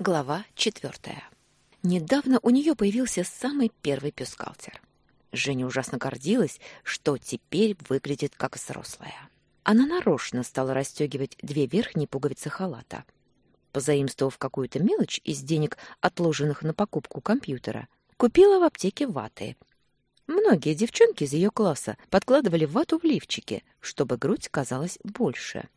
Глава четвертая. Недавно у нее появился самый первый бюстгальтер. Женя ужасно гордилась, что теперь выглядит как взрослая. Она нарочно стала расстегивать две верхние пуговицы халата. Позаимствовав какую-то мелочь из денег, отложенных на покупку компьютера, купила в аптеке ваты. Многие девчонки из ее класса подкладывали вату в лифчики, чтобы грудь казалась больше.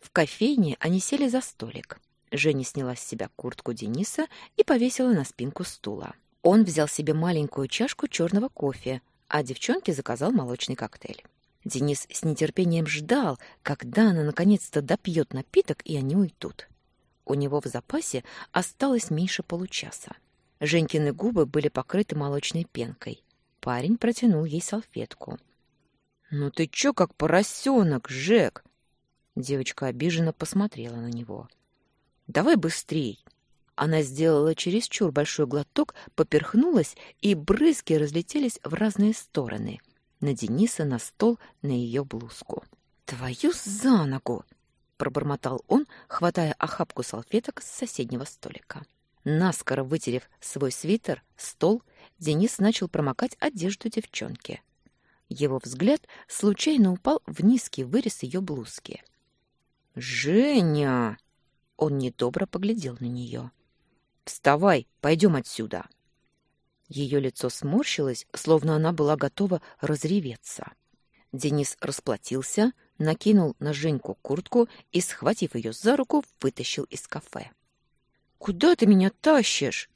В кофейне они сели за столик. Женя сняла с себя куртку Дениса и повесила на спинку стула. Он взял себе маленькую чашку черного кофе, а девчонке заказал молочный коктейль. Денис с нетерпением ждал, когда она наконец-то допьет напиток, и они уйдут. У него в запасе осталось меньше получаса. Женькины губы были покрыты молочной пенкой. Парень протянул ей салфетку. «Ну ты чё как поросенок, Жек?» Девочка обиженно посмотрела на него. Давай быстрей. Она сделала чересчур большой глоток, поперхнулась, и брызги разлетелись в разные стороны. На Дениса, на стол, на ее блузку. «Твою за ногу!» — пробормотал он, хватая охапку салфеток с соседнего столика. Наскоро вытерев свой свитер, стол, Денис начал промокать одежду девчонки. Его взгляд случайно упал в низкий вырез ее блузки. «Женя!» Он недобро поглядел на нее. «Вставай, пойдем отсюда!» Ее лицо сморщилось, словно она была готова разреветься. Денис расплатился, накинул на Женьку куртку и, схватив ее за руку, вытащил из кафе. «Куда ты меня тащишь?»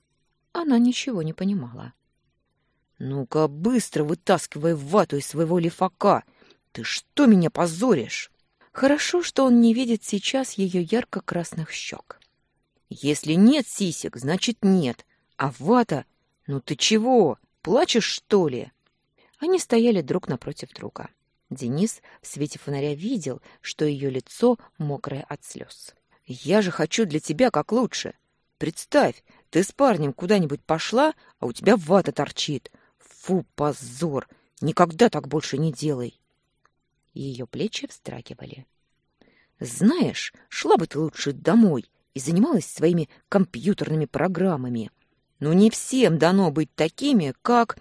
Она ничего не понимала. «Ну-ка, быстро вытаскивай вату из своего лифака! Ты что меня позоришь?» Хорошо, что он не видит сейчас ее ярко-красных щек. Если нет сисек, значит нет. А вата... Ну ты чего? Плачешь, что ли? Они стояли друг напротив друга. Денис в свете фонаря видел, что ее лицо мокрое от слез. «Я же хочу для тебя как лучше. Представь, ты с парнем куда-нибудь пошла, а у тебя вата торчит. Фу, позор! Никогда так больше не делай!» Ее плечи вздрагивали. «Знаешь, шла бы ты лучше домой и занималась своими компьютерными программами. Но не всем дано быть такими, как...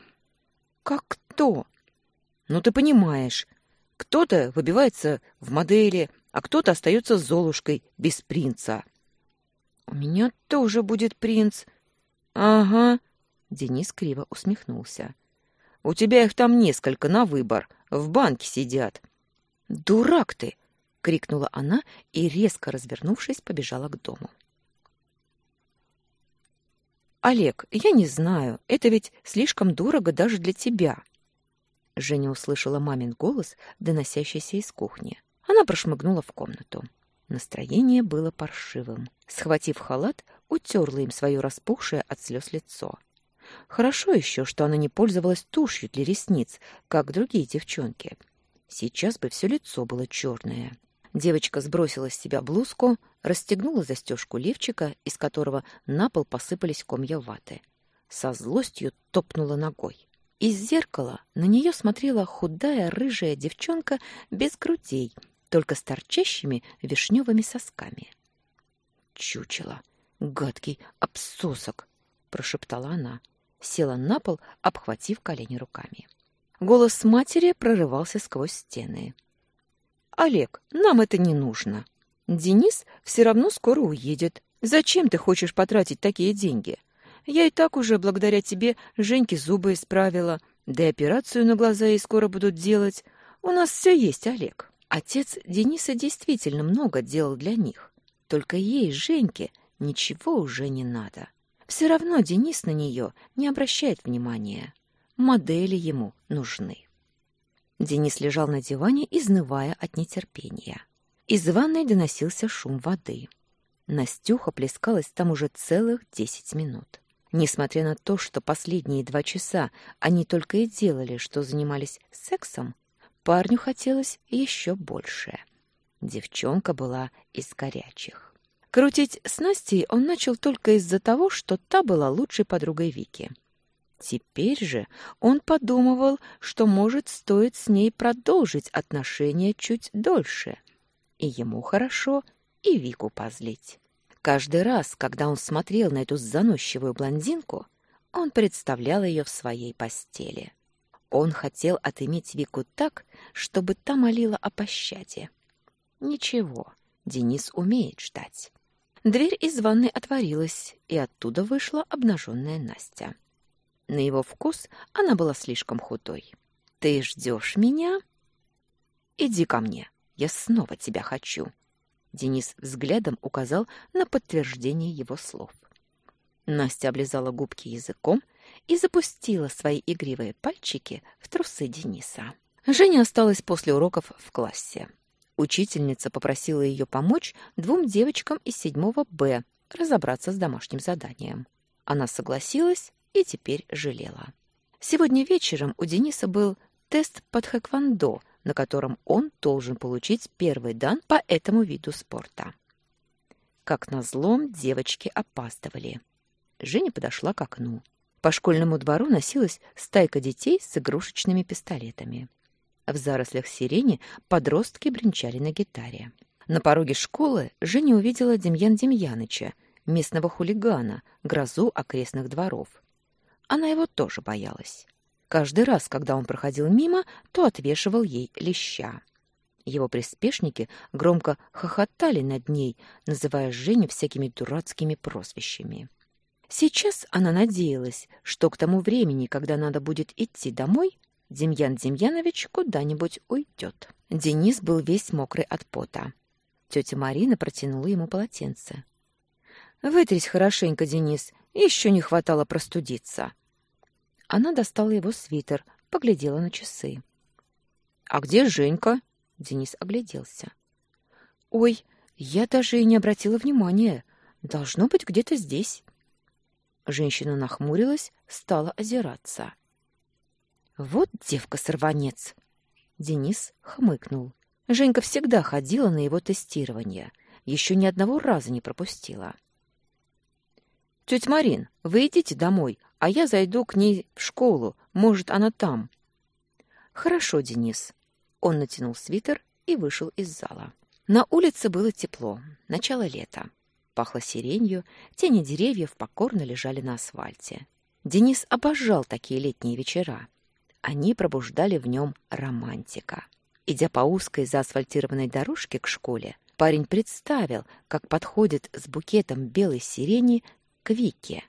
Как кто? Ну, ты понимаешь, кто-то выбивается в модели, а кто-то остается Золушкой без принца». «У меня тоже будет принц». «Ага», — Денис криво усмехнулся. «У тебя их там несколько на выбор, в банке сидят». «Дурак ты!» — крикнула она и, резко развернувшись, побежала к дому. «Олег, я не знаю, это ведь слишком дорого даже для тебя». Женя услышала мамин голос, доносящийся из кухни. Она прошмыгнула в комнату. Настроение было паршивым. Схватив халат, утерла им свое распухшее от слез лицо. Хорошо еще, что она не пользовалась тушью для ресниц, как другие девчонки — Сейчас бы все лицо было черное. Девочка сбросила с себя блузку, расстегнула застежку лифчика, из которого на пол посыпались комья ваты. Со злостью топнула ногой. Из зеркала на нее смотрела худая рыжая девчонка без грудей, только с торчащими вишневыми сосками. «Чучело! Гадкий обсосок!» — прошептала она. Села на пол, обхватив колени руками. Голос матери прорывался сквозь стены. «Олег, нам это не нужно. Денис все равно скоро уедет. Зачем ты хочешь потратить такие деньги? Я и так уже благодаря тебе Женьке зубы исправила, да и операцию на глаза ей скоро будут делать. У нас все есть, Олег». Отец Дениса действительно много делал для них. Только ей, Женьке, ничего уже не надо. Все равно Денис на нее не обращает внимания модели ему нужны. Денис лежал на диване, изнывая от нетерпения. Из ванной доносился шум воды. Настюха плескалась там уже целых десять минут. Несмотря на то, что последние два часа они только и делали, что занимались сексом, парню хотелось еще больше. Девчонка была из горячих. Крутить с Настей он начал только из-за того, что та была лучшей подругой Вики. Теперь же он подумывал, что, может, стоит с ней продолжить отношения чуть дольше. И ему хорошо, и Вику позлить. Каждый раз, когда он смотрел на эту заносчивую блондинку, он представлял ее в своей постели. Он хотел отыметь Вику так, чтобы та молила о пощаде. Ничего, Денис умеет ждать. Дверь из ванной отворилась, и оттуда вышла обнаженная Настя. На его вкус она была слишком худой. «Ты ждешь меня?» «Иди ко мне, я снова тебя хочу», Денис взглядом указал на подтверждение его слов. Настя облизала губки языком и запустила свои игривые пальчики в трусы Дениса. Женя осталась после уроков в классе. Учительница попросила ее помочь двум девочкам из седьмого Б разобраться с домашним заданием. Она согласилась и теперь жалела. Сегодня вечером у Дениса был тест под хэквондо, на котором он должен получить первый дан по этому виду спорта. Как назло, девочки опаздывали. Женя подошла к окну. По школьному двору носилась стайка детей с игрушечными пистолетами. В зарослях сирени подростки бренчали на гитаре. На пороге школы Женя увидела Демьян Демьяныча, местного хулигана, грозу окрестных дворов. Она его тоже боялась. Каждый раз, когда он проходил мимо, то отвешивал ей леща. Его приспешники громко хохотали над ней, называя Женю всякими дурацкими прозвищами. Сейчас она надеялась, что к тому времени, когда надо будет идти домой, Демьян Демьянович куда-нибудь уйдет. Денис был весь мокрый от пота. Тетя Марина протянула ему полотенце. «Вытрись хорошенько, Денис, еще не хватало простудиться». Она достала его свитер, поглядела на часы. «А где Женька?» Денис огляделся. «Ой, я даже и не обратила внимания. Должно быть где-то здесь». Женщина нахмурилась, стала озираться. «Вот девка-сорванец!» Денис хмыкнул. Женька всегда ходила на его тестирование. Еще ни одного раза не пропустила. «Тетя Марин, вы идите домой, а я зайду к ней в школу. Может, она там. Хорошо, Денис. Он натянул свитер и вышел из зала. На улице было тепло, начало лета. Пахло сиренью, тени деревьев покорно лежали на асфальте. Денис обожал такие летние вечера. Они пробуждали в нем романтика. Идя по узкой заасфальтированной дорожке к школе, парень представил, как подходит с букетом белой сирени к Вике.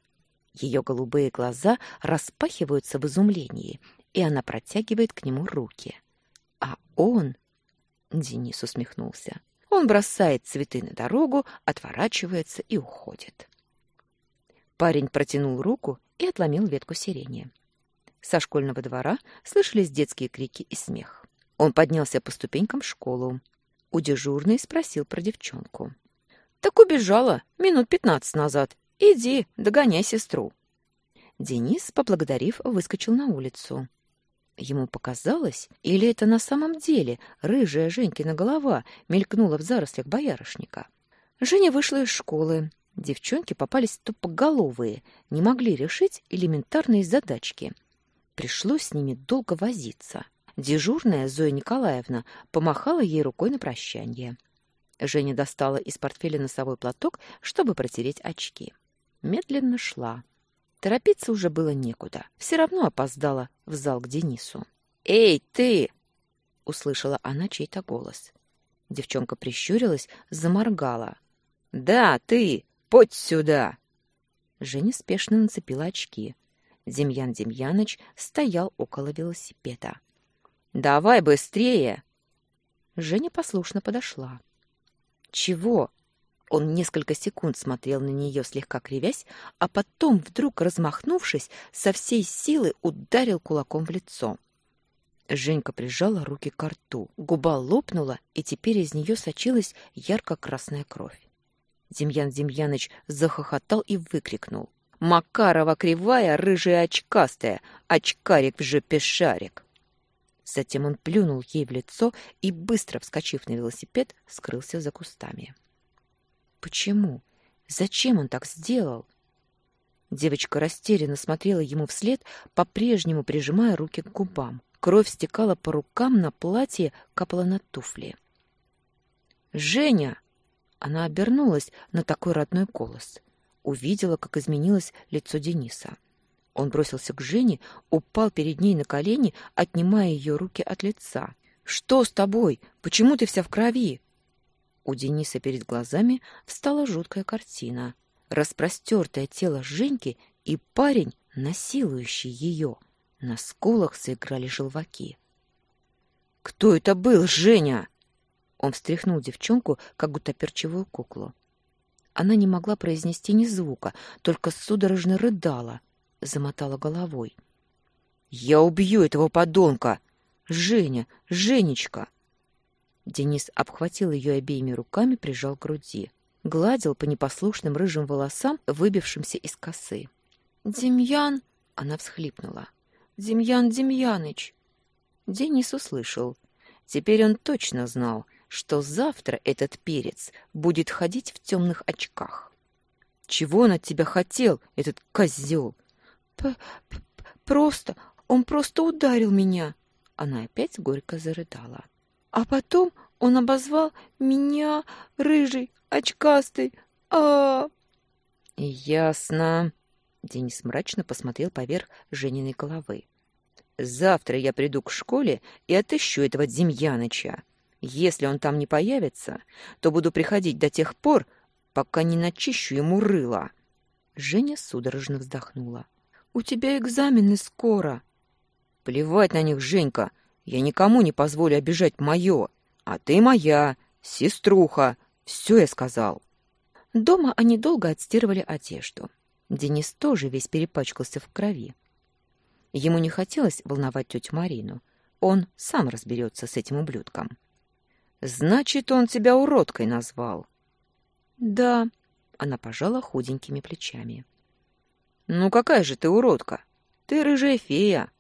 Ее голубые глаза распахиваются в изумлении, и она протягивает к нему руки. А он... Денис усмехнулся. Он бросает цветы на дорогу, отворачивается и уходит. Парень протянул руку и отломил ветку сирени. Со школьного двора слышались детские крики и смех. Он поднялся по ступенькам в школу. У дежурной спросил про девчонку. «Так убежала минут пятнадцать назад. Иди, догоняй сестру. Денис, поблагодарив, выскочил на улицу. Ему показалось, или это на самом деле рыжая Женькина голова мелькнула в зарослях боярышника. Женя вышла из школы. Девчонки попались тупоголовые, не могли решить элементарные задачки. Пришлось с ними долго возиться. Дежурная Зоя Николаевна помахала ей рукой на прощание. Женя достала из портфеля носовой платок, чтобы протереть очки медленно шла. Торопиться уже было некуда. Все равно опоздала в зал к Денису. «Эй, ты!» — услышала она чей-то голос. Девчонка прищурилась, заморгала. «Да, ты! Подь сюда!» Женя спешно нацепила очки. Демьян Демьяныч стоял около велосипеда. «Давай быстрее!» Женя послушно подошла. «Чего?» Он несколько секунд смотрел на нее, слегка кривясь, а потом, вдруг размахнувшись, со всей силы ударил кулаком в лицо. Женька прижала руки к рту. Губа лопнула, и теперь из нее сочилась ярко-красная кровь. Демьян Демьяныч захохотал и выкрикнул. «Макарова кривая, рыжая очкастая, очкарик в жопе шарик!» Затем он плюнул ей в лицо и, быстро вскочив на велосипед, скрылся за кустами. Почему? Зачем он так сделал? Девочка растерянно смотрела ему вслед, по-прежнему прижимая руки к губам. Кровь стекала по рукам, на платье капала на туфли. «Женя!» Она обернулась на такой родной голос. Увидела, как изменилось лицо Дениса. Он бросился к Жене, упал перед ней на колени, отнимая ее руки от лица. «Что с тобой? Почему ты вся в крови?» У Дениса перед глазами встала жуткая картина. Распростертое тело Женьки и парень, насилующий ее. На скулах заиграли желваки. «Кто это был, Женя?» Он встряхнул девчонку, как гутоперчивую куклу. Она не могла произнести ни звука, только судорожно рыдала, замотала головой. «Я убью этого подонка! Женя! Женечка!» Денис обхватил ее обеими руками, прижал к груди. Гладил по непослушным рыжим волосам, выбившимся из косы. «Демьян!» — она всхлипнула. «Демьян Демьяныч!» Денис услышал. Теперь он точно знал, что завтра этот перец будет ходить в темных очках. «Чего он от тебя хотел, этот козел?» П -п «Просто, он просто ударил меня!» Она опять горько зарыдала. А потом он обозвал меня рыжий, очкастый. А. Ясно. Денис мрачно посмотрел поверх Жениной головы. Завтра я приду к школе и отыщу этого Демьяныча. Если он там не появится, то буду приходить до тех пор, пока не начищу ему рыло. Женя судорожно вздохнула. У тебя экзамены скоро. Плевать на них, Женька. Я никому не позволю обижать мое, а ты моя, сеструха. Все я сказал. Дома они долго отстирывали одежду. Денис тоже весь перепачкался в крови. Ему не хотелось волновать тетю Марину. Он сам разберется с этим ублюдком. «Значит, он тебя уродкой назвал?» «Да», — она пожала худенькими плечами. «Ну какая же ты уродка? Ты рыжая фея,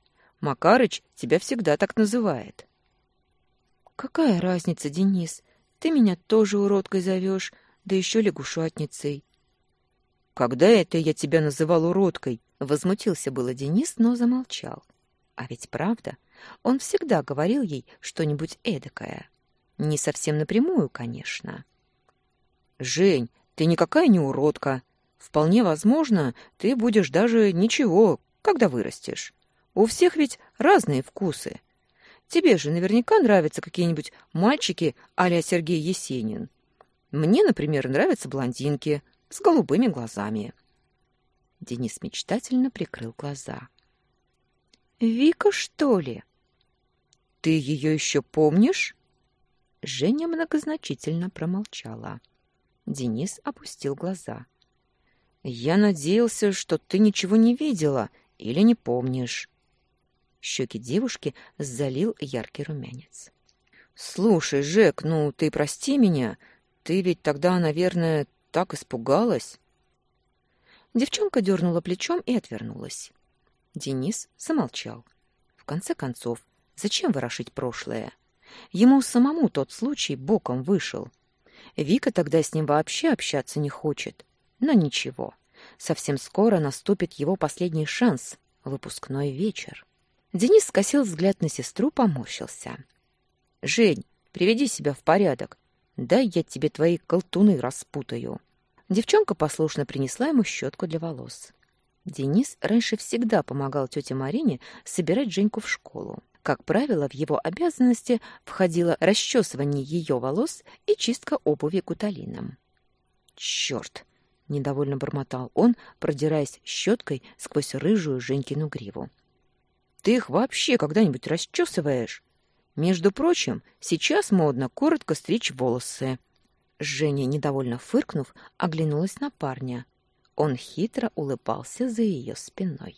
Макарыч тебя всегда так называет. Какая разница, Денис? Ты меня тоже уродкой зовешь, да еще лягушатницей. Когда это я тебя называл уродкой? Возмутился было Денис, но замолчал. А ведь правда, он всегда говорил ей что-нибудь эдакое. Не совсем напрямую, конечно. Жень, ты никакая не уродка. Вполне возможно, ты будешь даже ничего, когда вырастешь. У всех ведь разные вкусы. Тебе же наверняка нравятся какие-нибудь мальчики а-ля Сергей Есенин. Мне, например, нравятся блондинки с голубыми глазами. Денис мечтательно прикрыл глаза. «Вика, что ли?» «Ты ее еще помнишь?» Женя многозначительно промолчала. Денис опустил глаза. «Я надеялся, что ты ничего не видела или не помнишь». Щеки девушки залил яркий румянец. «Слушай, Жек, ну ты прости меня. Ты ведь тогда, наверное, так испугалась». Девчонка дернула плечом и отвернулась. Денис замолчал. В конце концов, зачем ворошить прошлое? Ему самому тот случай боком вышел. Вика тогда с ним вообще общаться не хочет. Но ничего, совсем скоро наступит его последний шанс — выпускной вечер. Денис скосил взгляд на сестру, поморщился. «Жень, приведи себя в порядок. Дай я тебе твои колтуны распутаю». Девчонка послушно принесла ему щетку для волос. Денис раньше всегда помогал тете Марине собирать Женьку в школу. Как правило, в его обязанности входило расчесывание ее волос и чистка обуви гуталином. «Черт!» — недовольно бормотал он, продираясь щеткой сквозь рыжую Женькину гриву. Ты их вообще когда-нибудь расчесываешь? Между прочим, сейчас модно коротко стричь волосы. Женя, недовольно фыркнув, оглянулась на парня. Он хитро улыбался за ее спиной.